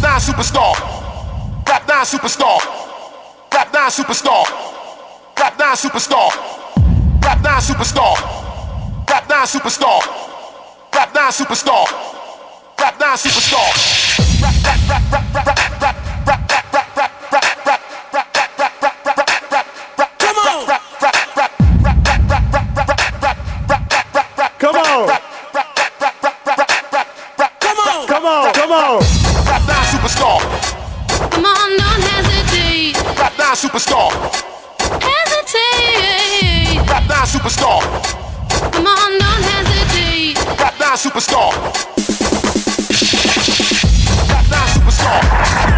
Rap down superstar. Rap down superstar. Rap down superstar. Rap down superstar. Rap down superstar. Rap down superstar. Rap down superstar. Rap down superstar. Rap rap rap rap rap rap. don't hesitate. Rap superstar. Hesitate. Rap superstar. Come on, don't hesitate. Rap down, superstar. Rap down, superstar.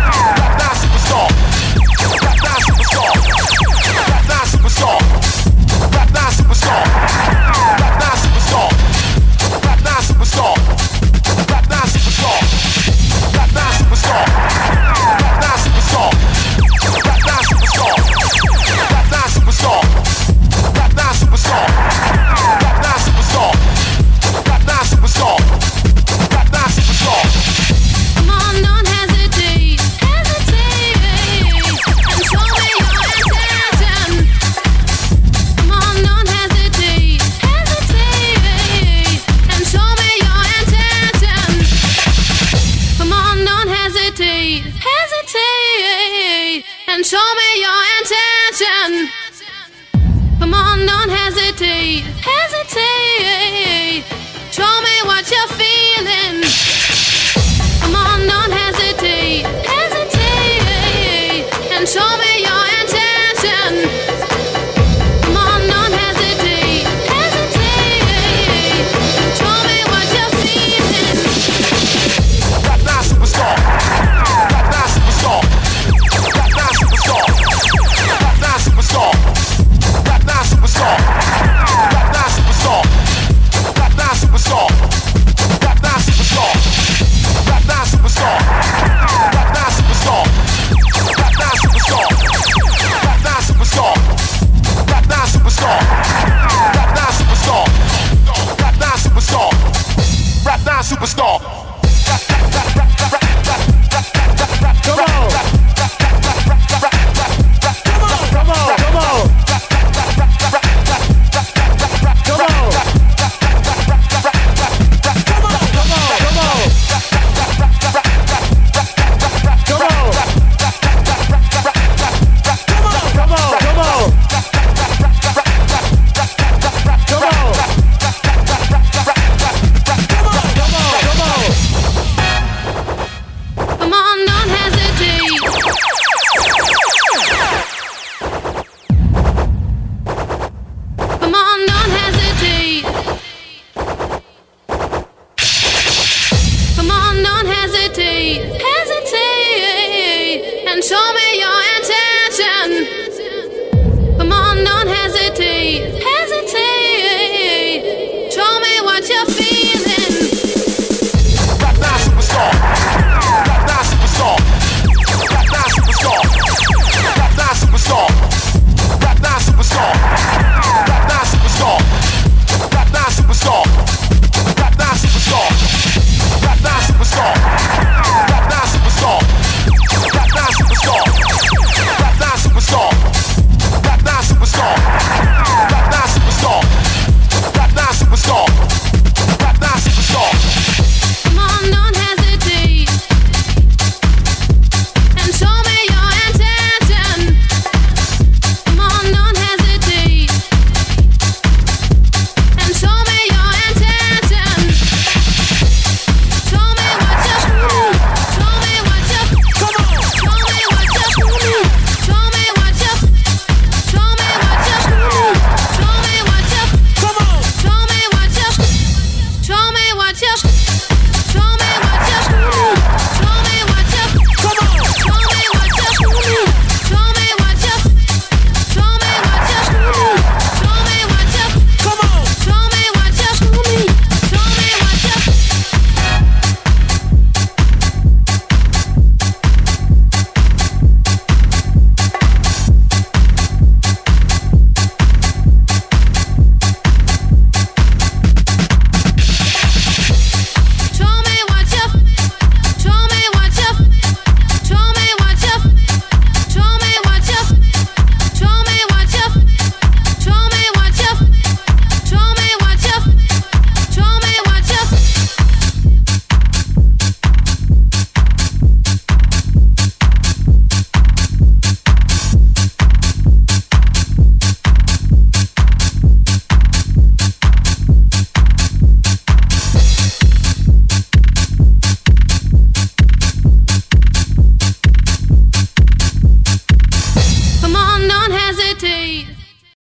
Come on, don't hesitate, hesitate. Show me what you're feeling. superstar.